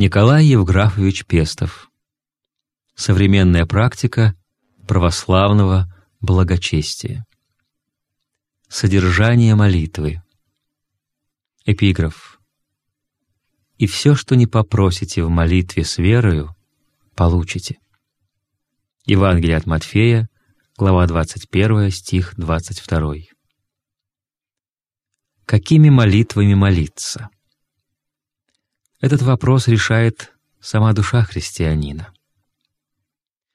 Николай Евграфович Пестов. Современная практика православного благочестия. Содержание молитвы. Эпиграф. «И все, что не попросите в молитве с верою, получите». Евангелие от Матфея, глава 21, стих 22. Какими молитвами молиться? Этот вопрос решает сама душа христианина.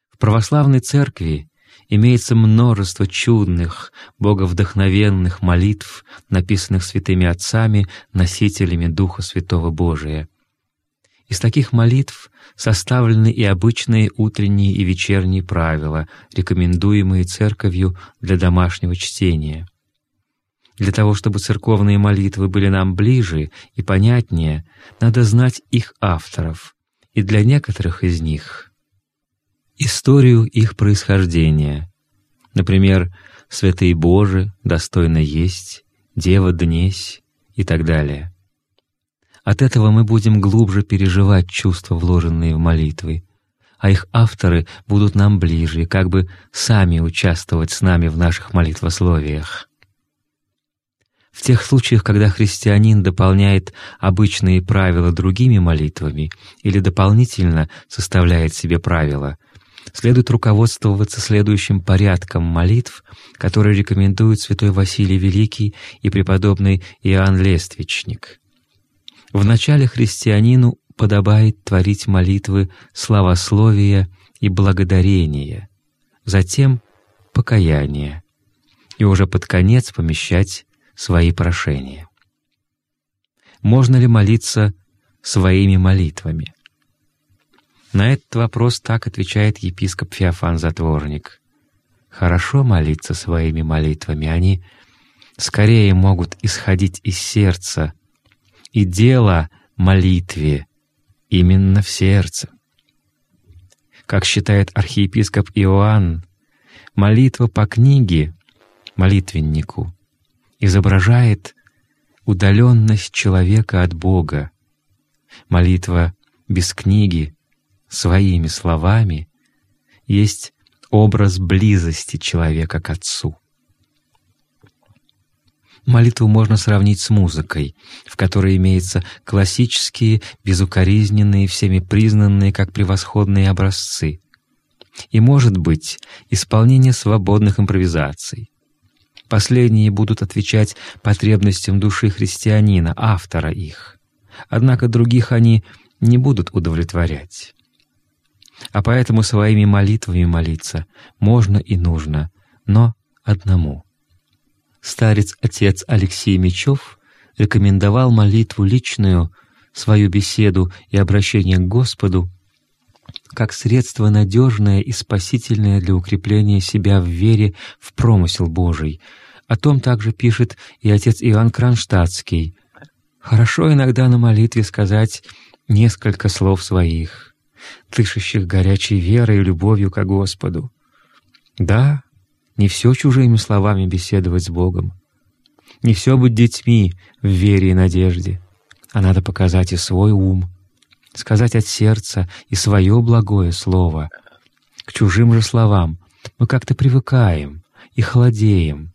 В православной церкви имеется множество чудных, боговдохновенных молитв, написанных святыми отцами, носителями Духа Святого Божия. Из таких молитв составлены и обычные утренние и вечерние правила, рекомендуемые Церковью для домашнего чтения. Для того, чтобы церковные молитвы были нам ближе и понятнее, надо знать их авторов, и для некоторых из них — историю их происхождения. Например, «Святые Божи», «Достойно есть», «Дева Днесь» и так далее. От этого мы будем глубже переживать чувства, вложенные в молитвы, а их авторы будут нам ближе как бы сами участвовать с нами в наших молитвословиях. В тех случаях, когда христианин дополняет обычные правила другими молитвами или дополнительно составляет себе правила, следует руководствоваться следующим порядком молитв, которые рекомендуют святой Василий Великий и преподобный Иоанн Лествичник — Вначале христианину подобает творить молитвы славословия и благодарения, затем — покаяние, и уже под конец помещать свои прошения. Можно ли молиться своими молитвами? На этот вопрос так отвечает епископ Феофан Затворник. Хорошо молиться своими молитвами, они скорее могут исходить из сердца, и дело молитве именно в сердце. Как считает архиепископ Иоанн, молитва по книге, молитвеннику, изображает удаленность человека от Бога. Молитва без книги, своими словами, есть образ близости человека к Отцу. Молитву можно сравнить с музыкой, в которой имеются классические, безукоризненные, всеми признанные как превосходные образцы. И, может быть, исполнение свободных импровизаций. Последние будут отвечать потребностям души христианина, автора их. Однако других они не будут удовлетворять. А поэтому своими молитвами молиться можно и нужно, но одному — старец-отец Алексей Мечев рекомендовал молитву личную, свою беседу и обращение к Господу как средство надежное и спасительное для укрепления себя в вере в промысел Божий. О том также пишет и отец Иоанн Кронштадтский. «Хорошо иногда на молитве сказать несколько слов своих, дышащих горячей верой и любовью к Господу. Да, не все чужими словами беседовать с Богом. Не все быть детьми в вере и надежде, а надо показать и свой ум, сказать от сердца и свое благое слово. К чужим же словам мы как-то привыкаем и холодеем.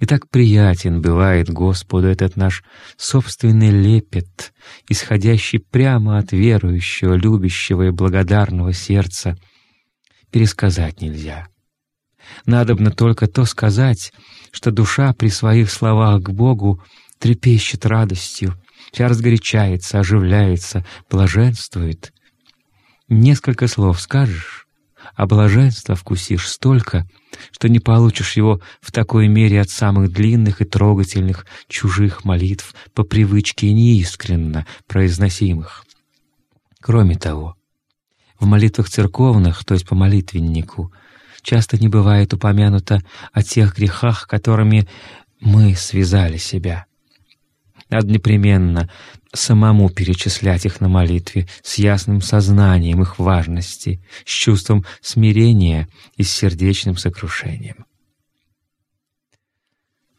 И так приятен бывает Господу этот наш собственный лепет, исходящий прямо от верующего, любящего и благодарного сердца, пересказать нельзя. Надобно только то сказать, что душа при своих словах к Богу трепещет радостью, вся разгорячается, оживляется, блаженствует. Несколько слов скажешь, а блаженства вкусишь столько, что не получишь его в такой мере от самых длинных и трогательных чужих молитв по привычке неискренно произносимых. Кроме того, в молитвах церковных, то есть по молитвеннику, часто не бывает упомянуто о тех грехах, которыми мы связали себя. Надо непременно самому перечислять их на молитве с ясным сознанием их важности, с чувством смирения и с сердечным сокрушением.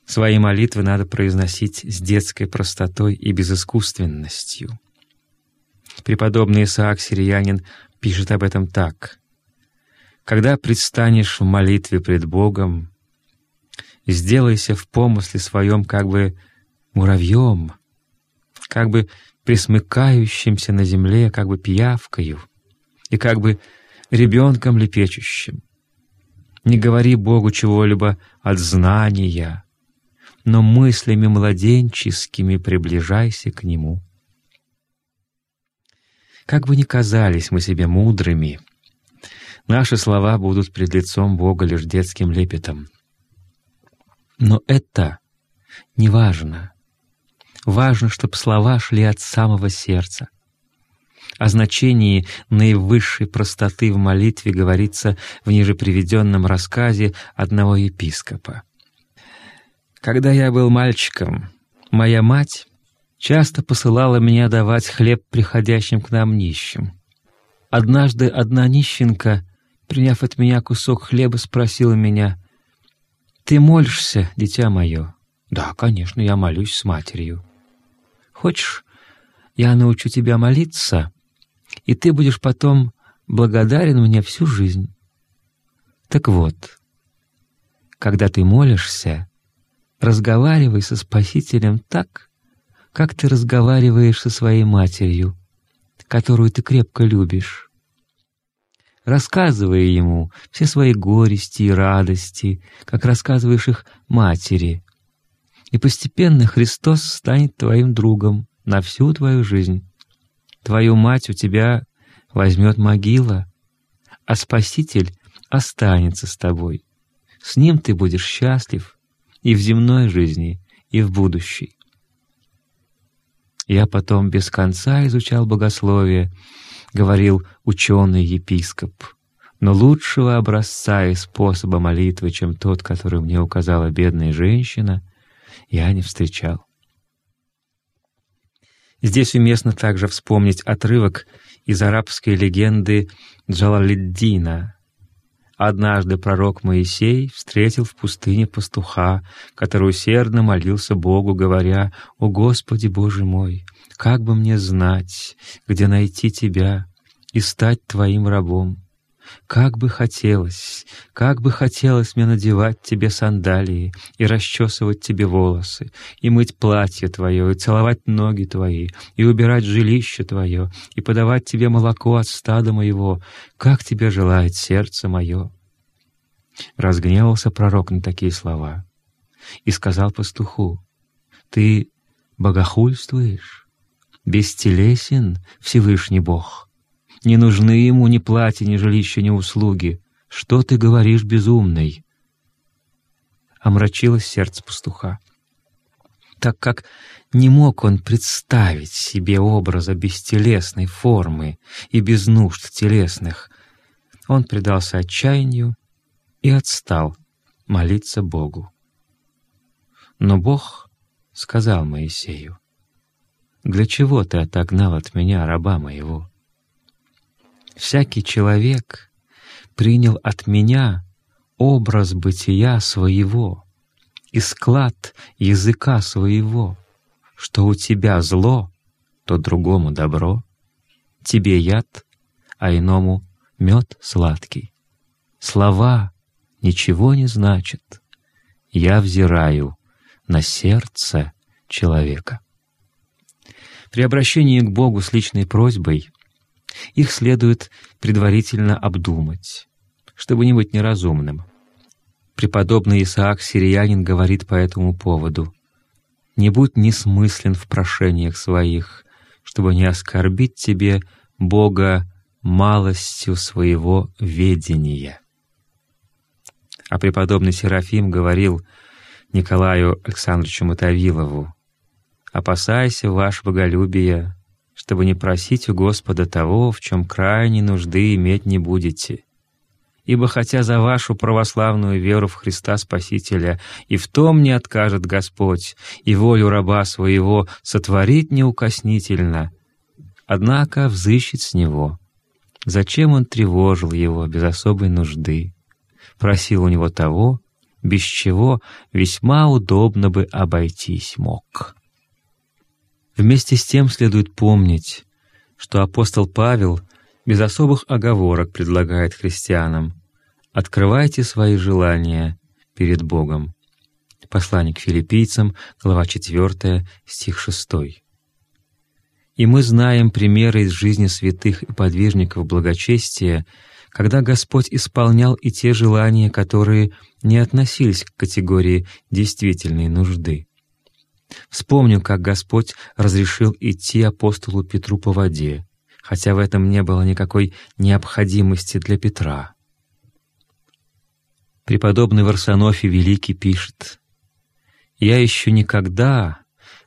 Свои молитвы надо произносить с детской простотой и безыскусственностью. Преподобный Исаак Сириянин пишет об этом так. «Когда предстанешь в молитве пред Богом, сделайся в помысле своем как бы муравьем, как бы присмыкающимся на земле, как бы пиявкою, и как бы ребенком лепечущим. Не говори Богу чего-либо от знания, но мыслями младенческими приближайся к Нему. Как бы ни казались мы себе мудрыми, наши слова будут пред лицом Бога лишь детским лепетом. Но это не важно. Важно, чтобы слова шли от самого сердца. О значении наивысшей простоты в молитве говорится в ниже приведенном рассказе одного епископа. Когда я был мальчиком, моя мать часто посылала меня давать хлеб приходящим к нам нищим. Однажды одна нищенка, приняв от меня кусок хлеба, спросила меня, «Ты молишься, дитя мое?» «Да, конечно, я молюсь с матерью». «Хочешь, я научу тебя молиться, и ты будешь потом благодарен мне всю жизнь?» Так вот, когда ты молишься, разговаривай со Спасителем так, как ты разговариваешь со своей матерью, которую ты крепко любишь. Рассказывай ему все свои горести и радости, как рассказываешь их матери. И постепенно Христос станет твоим другом на всю твою жизнь. Твою мать у тебя возьмет могила, а Спаситель останется с тобой. С ним ты будешь счастлив и в земной жизни, и в будущей. Я потом без конца изучал богословие, говорил ученый-епископ, но лучшего образца и способа молитвы, чем тот, который мне указала бедная женщина, я не встречал. Здесь уместно также вспомнить отрывок из арабской легенды Джалалиддина, Однажды пророк Моисей встретил в пустыне пастуха, который усердно молился Богу, говоря, «О Господи Боже мой, как бы мне знать, где найти Тебя и стать Твоим рабом? Как бы хотелось, как бы хотелось мне надевать тебе сандалии и расчесывать тебе волосы, и мыть платье твое, и целовать ноги твои, и убирать жилище твое, и подавать тебе молоко от стада моего, как тебе желает сердце мое». Разгневался пророк на такие слова и сказал пастуху, «Ты богохульствуешь, бестелесен Всевышний Бог». Не нужны ему ни платья, ни жилища, ни услуги. Что ты говоришь, безумный?» Омрачилось сердце пастуха, так как не мог он представить себе образа бестелесной формы и без нужд телесных. Он предался отчаянию и отстал молиться Богу. Но Бог сказал Моисею, «Для чего ты отогнал от меня раба моего?» Всякий человек принял от меня образ бытия своего и склад языка своего, что у тебя зло, то другому добро, тебе яд, а иному мед сладкий. Слова ничего не значат. Я взираю на сердце человека. При обращении к Богу с личной просьбой их следует предварительно обдумать, чтобы не быть неразумным. Преподобный Исаак Сириянин говорит по этому поводу «Не будь несмыслен в прошениях своих, чтобы не оскорбить тебе Бога малостью своего ведения». А преподобный Серафим говорил Николаю Александровичу Мотовилову «Опасайся ваше боголюбия, чтобы не просить у Господа того, в чем крайней нужды иметь не будете. Ибо хотя за вашу православную веру в Христа Спасителя и в том не откажет Господь, и волю раба своего сотворит неукоснительно, однако взыщет с него. Зачем он тревожил его без особой нужды? Просил у него того, без чего весьма удобно бы обойтись мог. Вместе с тем следует помнить, что апостол Павел без особых оговорок предлагает христианам «Открывайте свои желания перед Богом». Послание к филиппийцам, глава 4, стих 6. И мы знаем примеры из жизни святых и подвижников благочестия, когда Господь исполнял и те желания, которые не относились к категории действительной нужды. Вспомню, как Господь разрешил идти апостолу Петру по воде, хотя в этом не было никакой необходимости для Петра. Преподобный Варсонофий Великий пишет, «Я еще никогда,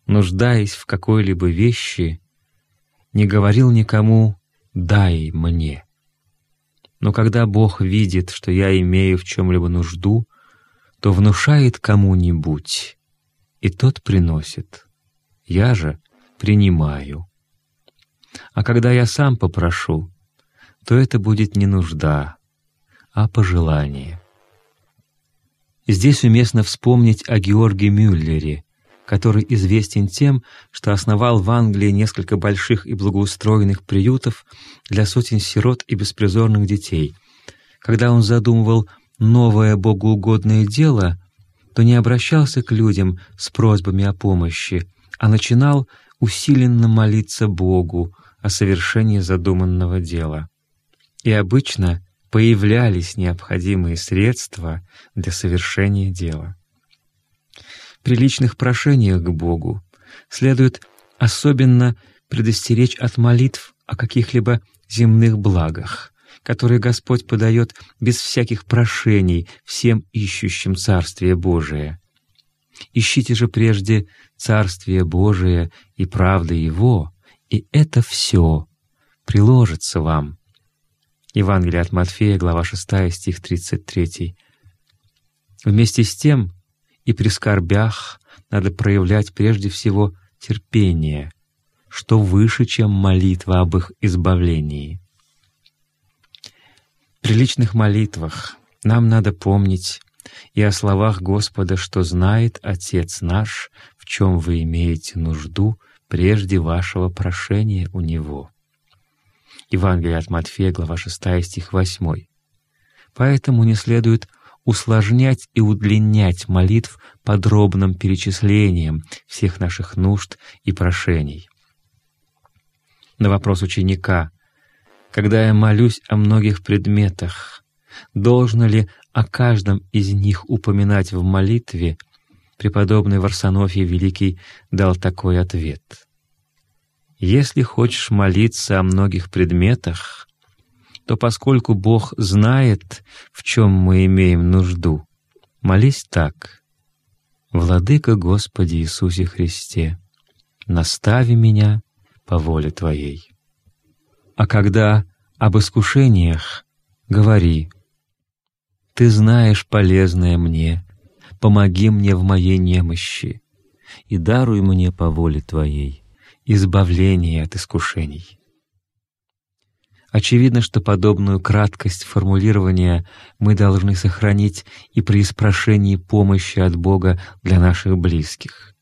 нуждаясь в какой-либо вещи, не говорил никому «дай мне». Но когда Бог видит, что я имею в чем-либо нужду, то внушает кому-нибудь, и тот приносит. Я же принимаю. А когда я сам попрошу, то это будет не нужда, а пожелание. Здесь уместно вспомнить о Георге Мюллере, который известен тем, что основал в Англии несколько больших и благоустроенных приютов для сотен сирот и беспризорных детей. Когда он задумывал новое богоугодное дело, то не обращался к людям с просьбами о помощи, а начинал усиленно молиться Богу о совершении задуманного дела. И обычно появлялись необходимые средства для совершения дела при личных прошениях к Богу следует особенно предостеречь от молитв о каких-либо земных благах, которые Господь подает без всяких прошений всем ищущим Царствие Божие. Ищите же прежде Царствие Божие и правды Его, и это все приложится вам. Евангелие от Матфея, глава 6, стих 33. Вместе с тем, и при скорбях надо проявлять прежде всего терпение, что выше, чем молитва об их избавлении. При личных молитвах нам надо помнить и о словах Господа, что знает Отец наш, в чем вы имеете нужду прежде вашего прошения у Него. Евангелие от Матфея, глава 6, стих 8. Поэтому не следует усложнять и удлинять молитв подробным перечислением всех наших нужд и прошений. На вопрос ученика «Когда я молюсь о многих предметах, должно ли о каждом из них упоминать в молитве?» Преподобный Варсонофий Великий дал такой ответ. «Если хочешь молиться о многих предметах, то поскольку Бог знает, в чем мы имеем нужду, молись так. «Владыка Господи Иисусе Христе, настави меня по воле Твоей». А когда об искушениях, говори, «Ты знаешь полезное мне, помоги мне в моей немощи и даруй мне по воле Твоей избавление от искушений». Очевидно, что подобную краткость формулирования мы должны сохранить и при спрошении помощи от Бога для наших близких.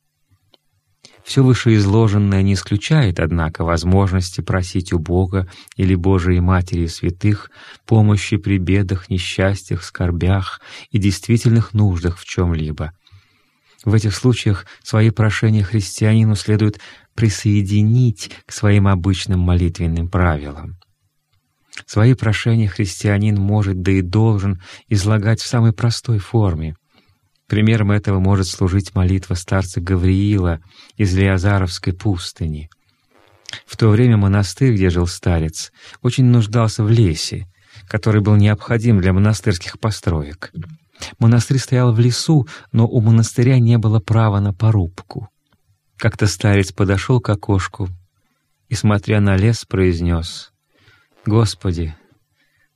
Все вышеизложенное не исключает, однако, возможности просить у Бога или Божией Матери святых помощи при бедах, несчастьях, скорбях и действительных нуждах в чем-либо. В этих случаях свои прошения христианину следует присоединить к своим обычным молитвенным правилам. Свои прошения христианин может, да и должен, излагать в самой простой форме. Примером этого может служить молитва старца Гавриила из Лиазаровской пустыни. В то время монастырь, где жил старец, очень нуждался в лесе, который был необходим для монастырских построек. Монастырь стоял в лесу, но у монастыря не было права на порубку. Как-то старец подошел к окошку и, смотря на лес, произнес Господи,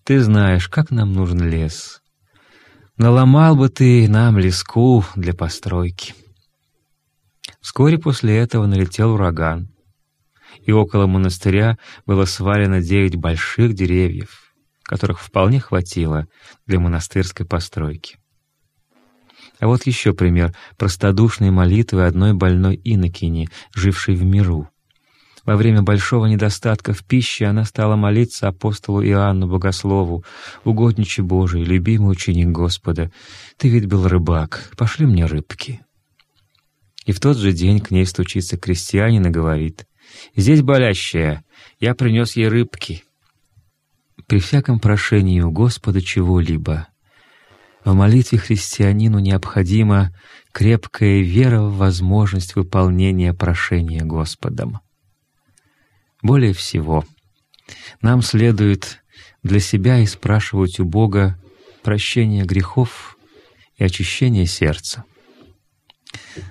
Ты знаешь, как нам нужен лес. Наломал бы Ты нам леску для постройки. Вскоре после этого налетел ураган, и около монастыря было свалено девять больших деревьев, которых вполне хватило для монастырской постройки. А вот еще пример простодушной молитвы одной больной инокини, жившей в миру — Во время большого недостатка в пище она стала молиться апостолу Иоанну Богослову, «Угодниче Божий, любимый ученик Господа, ты ведь был рыбак, пошли мне рыбки». И в тот же день к ней стучится крестьянин и говорит, «Здесь болящая, я принес ей рыбки». При всяком прошении у Господа чего-либо в молитве христианину необходима крепкая вера в возможность выполнения прошения Господом. Более всего, нам следует для себя и спрашивать у Бога прощения грехов и очищения сердца.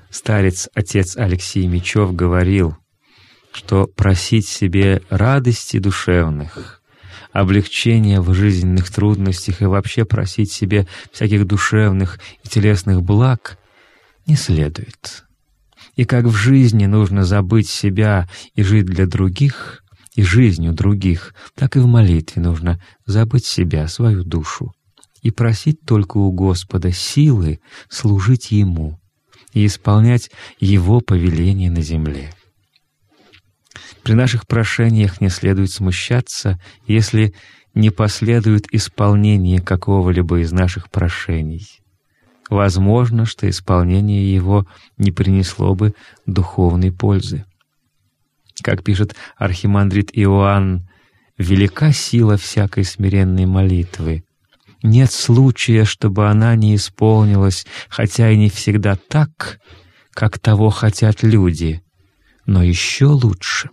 Старец отец Алексей Мечев говорил, что просить себе радости душевных, облегчения в жизненных трудностях и вообще просить себе всяких душевных и телесных благ не следует. И как в жизни нужно забыть себя и жить для других, и жизнью других, так и в молитве нужно забыть себя, свою душу, и просить только у Господа силы служить Ему и исполнять Его повеление на земле. При наших прошениях не следует смущаться, если не последует исполнение какого-либо из наших прошений возможно, что исполнение его не принесло бы духовной пользы. Как пишет архимандрит Иоанн, «Велика сила всякой смиренной молитвы. Нет случая, чтобы она не исполнилась, хотя и не всегда так, как того хотят люди, но еще лучше».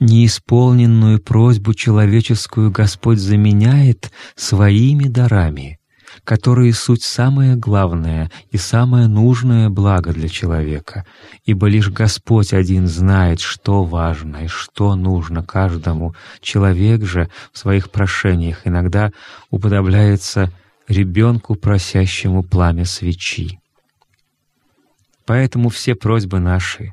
Неисполненную просьбу человеческую Господь заменяет своими дарами — которые суть самое главное и самое нужное благо для человека, ибо лишь Господь один знает, что важно и что нужно каждому. Человек же в своих прошениях иногда уподобляется ребенку, просящему пламя свечи. Поэтому все просьбы наши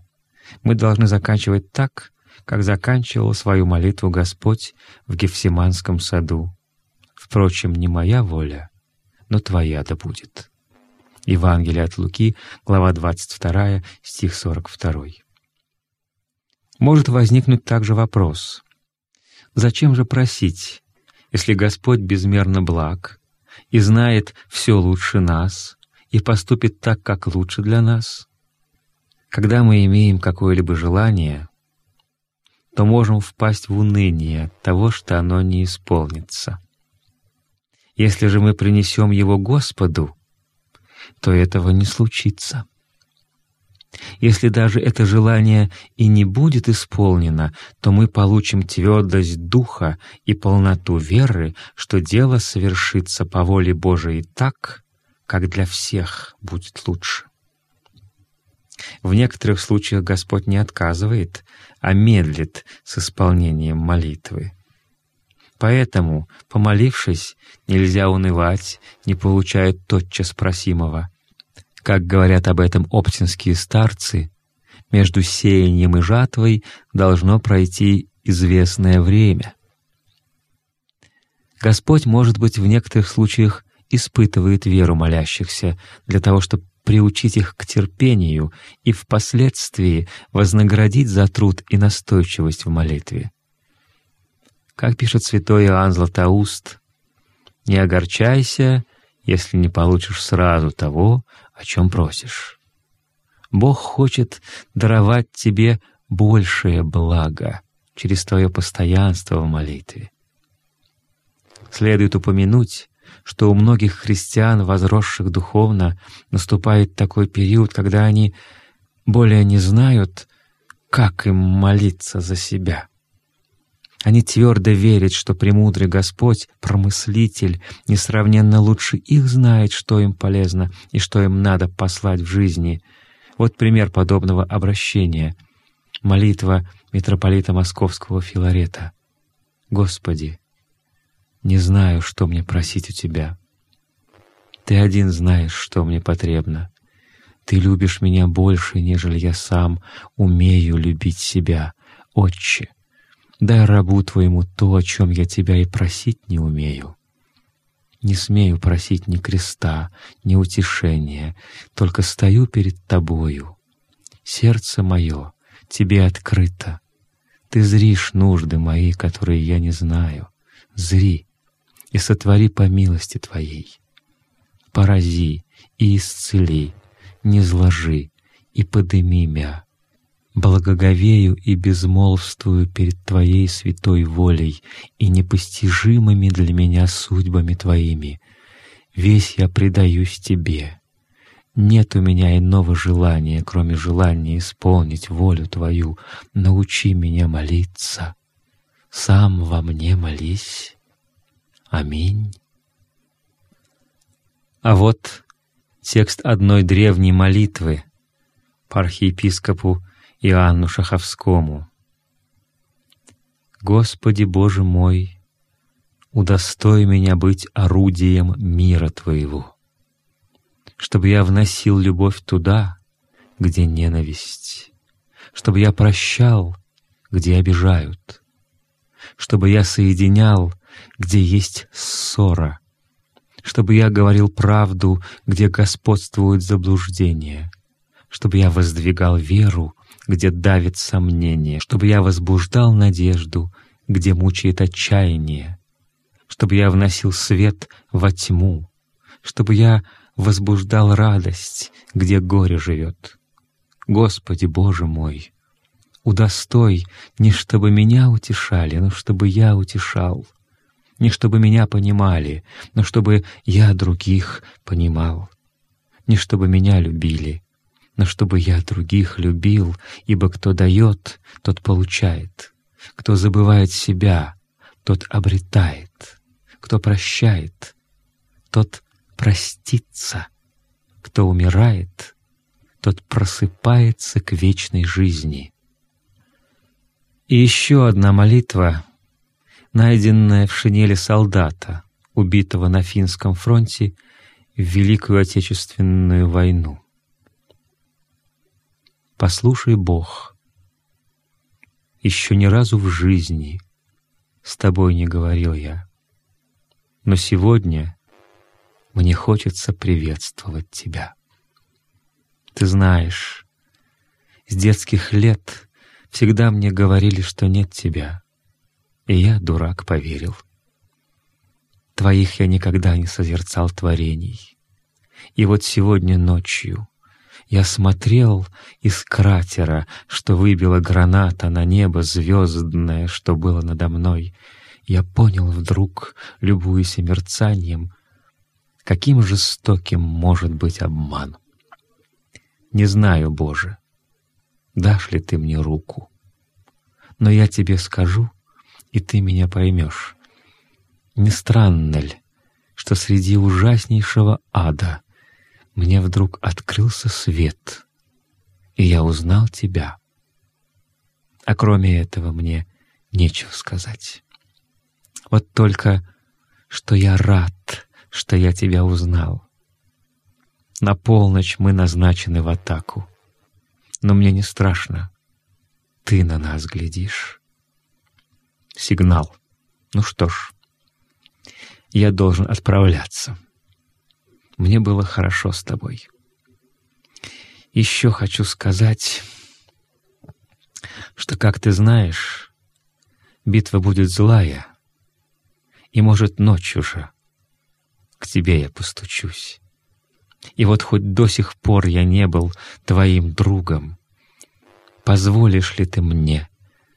мы должны заканчивать так, как заканчивал свою молитву Господь в Гефсиманском саду. Впрочем, не моя воля, но Твоя да будет». Евангелие от Луки, глава 22, стих 42. Может возникнуть также вопрос, зачем же просить, если Господь безмерно благ и знает все лучше нас и поступит так, как лучше для нас? Когда мы имеем какое-либо желание, то можем впасть в уныние от того, что оно не исполнится — если же мы принесем его Господу, то этого не случится. Если даже это желание и не будет исполнено, то мы получим твердость духа и полноту веры, что дело совершится по воле Божией так, как для всех будет лучше. В некоторых случаях Господь не отказывает, а медлит с исполнением молитвы. Поэтому, помолившись, нельзя унывать, не получая тотчас просимого. Как говорят об этом оптинские старцы, между сеянием и жатвой должно пройти известное время. Господь, может быть, в некоторых случаях испытывает веру молящихся для того, чтобы приучить их к терпению и впоследствии вознаградить за труд и настойчивость в молитве. Как пишет святой Иоанн Златоуст, «Не огорчайся, если не получишь сразу того, о чем просишь. Бог хочет даровать тебе большее благо через твое постоянство в молитве. Следует упомянуть, что у многих христиан, возросших духовно, наступает такой период, когда они более не знают, как им молиться за себя. Они твердо верят, что премудрый Господь, промыслитель, несравненно лучше их знает, что им полезно и что им надо послать в жизни. Вот пример подобного обращения. Молитва митрополита Московского Филарета. «Господи, не знаю, что мне просить у Тебя. Ты один знаешь, что мне потребно. Ты любишь меня больше, нежели я сам умею любить себя, Отче». Дай рабу Твоему то, о чем я Тебя и просить не умею. Не смею просить ни креста, ни утешения, только стою перед Тобою. Сердце мое Тебе открыто. Ты зришь нужды мои, которые я не знаю. Зри и сотвори по милости Твоей. Порази и исцели, не зложи и подыми мя. Благоговею и безмолвствую перед Твоей святой волей и непостижимыми для меня судьбами Твоими. Весь я предаюсь Тебе. Нет у меня иного желания, кроме желания исполнить волю Твою. Научи меня молиться. Сам во мне молись. Аминь. А вот текст одной древней молитвы по архиепископу Иоанну Шаховскому. «Господи Боже мой, удостой меня быть орудием мира Твоего, чтобы я вносил любовь туда, где ненависть, чтобы я прощал, где обижают, чтобы я соединял, где есть ссора, чтобы я говорил правду, где господствует заблуждение, чтобы я воздвигал веру, где давит сомнение, чтобы я возбуждал надежду, где мучает отчаяние, чтобы я вносил свет во тьму, чтобы я возбуждал радость, где горе живет. Господи Боже мой, удостой не чтобы меня утешали, но чтобы я утешал, не чтобы меня понимали, но чтобы я других понимал, не чтобы меня любили, но чтобы я других любил, ибо кто дает, тот получает, кто забывает себя, тот обретает, кто прощает, тот простится, кто умирает, тот просыпается к вечной жизни. И еще одна молитва, найденная в шинели солдата, убитого на финском фронте в Великую Отечественную войну. Послушай, Бог, еще ни разу в жизни с тобой не говорил я, но сегодня мне хочется приветствовать тебя. Ты знаешь, с детских лет всегда мне говорили, что нет тебя, и я, дурак, поверил. Твоих я никогда не созерцал творений. И вот сегодня ночью я смотрел из кратера, что выбила граната на небо звездное, что было надо мной. Я понял вдруг, любуясь мерцанием, каким жестоким может быть обман. Не знаю, Боже, дашь ли ты мне руку, но я тебе скажу, и ты меня поймешь. Не странно ли, что среди ужаснейшего ада мне вдруг открылся свет, и я узнал тебя. А кроме этого мне нечего сказать. Вот только, что я рад, что я тебя узнал. На полночь мы назначены в атаку, но мне не страшно. Ты на нас глядишь. Сигнал. Ну что ж, я должен отправляться. Мне было хорошо с тобой. Еще хочу сказать, что, как ты знаешь, битва будет злая, и, может, ночью же к тебе я постучусь. И вот хоть до сих пор я не был твоим другом, позволишь ли ты мне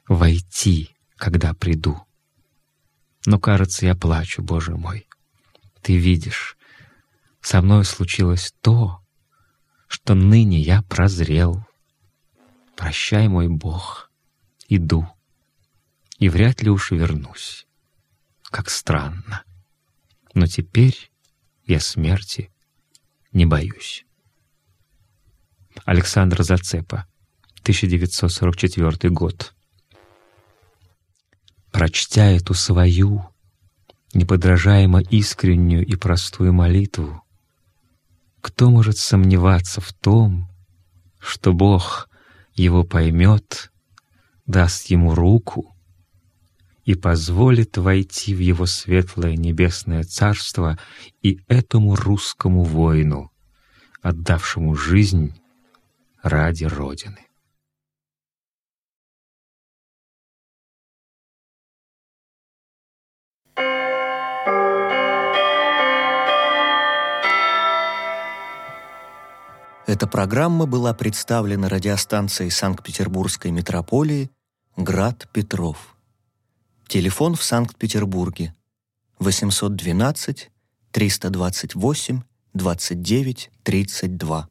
войти, когда приду? Но, кажется, я плачу, Боже мой. Ты видишь, со мной случилось то, что ныне я прозрел. Прощай, мой Бог, иду, и вряд ли уж вернусь. Как странно. Но теперь я смерти не боюсь. Александр Зацепа, 1944 год. Прочтя эту свою, неподражаемо искреннюю и простую молитву, кто может сомневаться в том, что Бог его поймет, даст ему руку и позволит войти в его светлое небесное царство и этому русскому воину, отдавшему жизнь ради Родины. Эта программа была представлена радиостанцией Санкт-Петербургской метрополии «Град Петров». Телефон в Санкт-Петербурге 812 328 29 32.